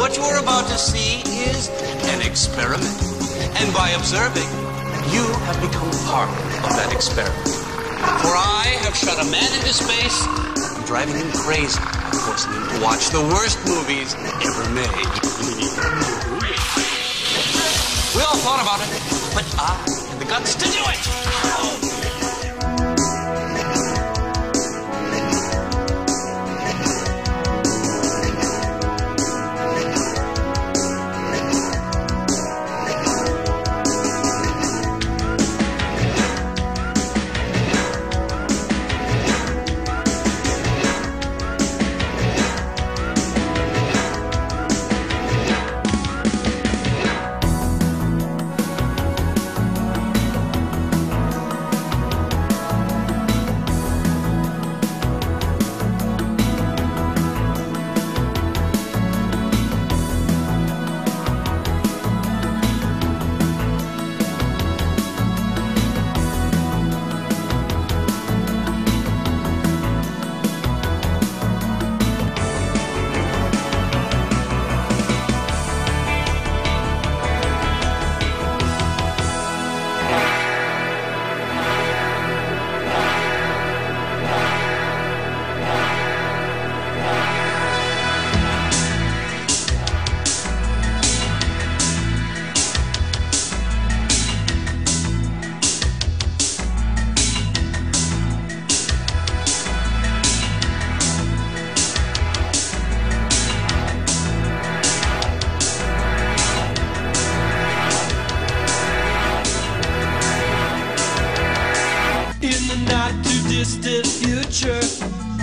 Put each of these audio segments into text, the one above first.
What you are about to see is an experiment. And by observing, you have become part of that experiment. For I have shot a man into space, driving him crazy, forcing him to watch the worst movies ever made. we all thought about it, but I had the guts to do it.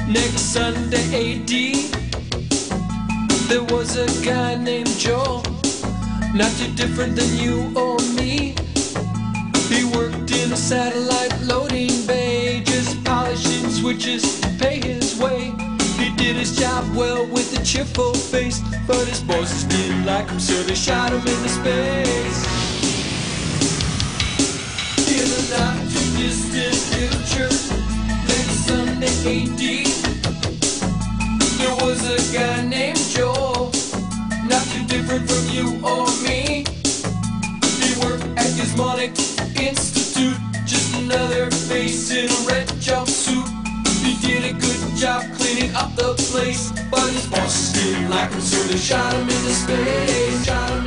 Next Sunday AD, there was a guy named Joe, not too different than you or me. He worked in a satellite loading bay, just polishing switches to pay his way. He did his job well with a cheerful face, but his bosses didn't like him, so they shot him into space. Not too distant future, AD, there was a guy named Joel, not too different from you or me. He worked at Gizmonic Institute, just another face in a red jumpsuit. He did a good job cleaning up the place, but his bosses didn't like him, so they shot him into space. Shot him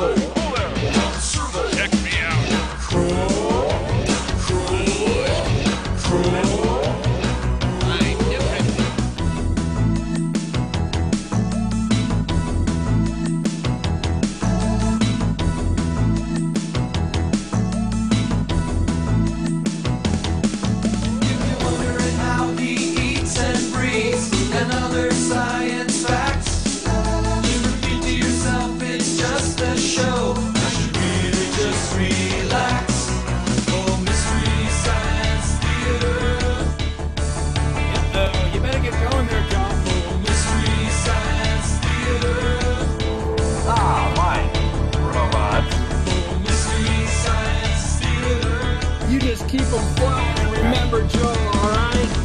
거예요. Keep 'em flying. Remember Joe, alright?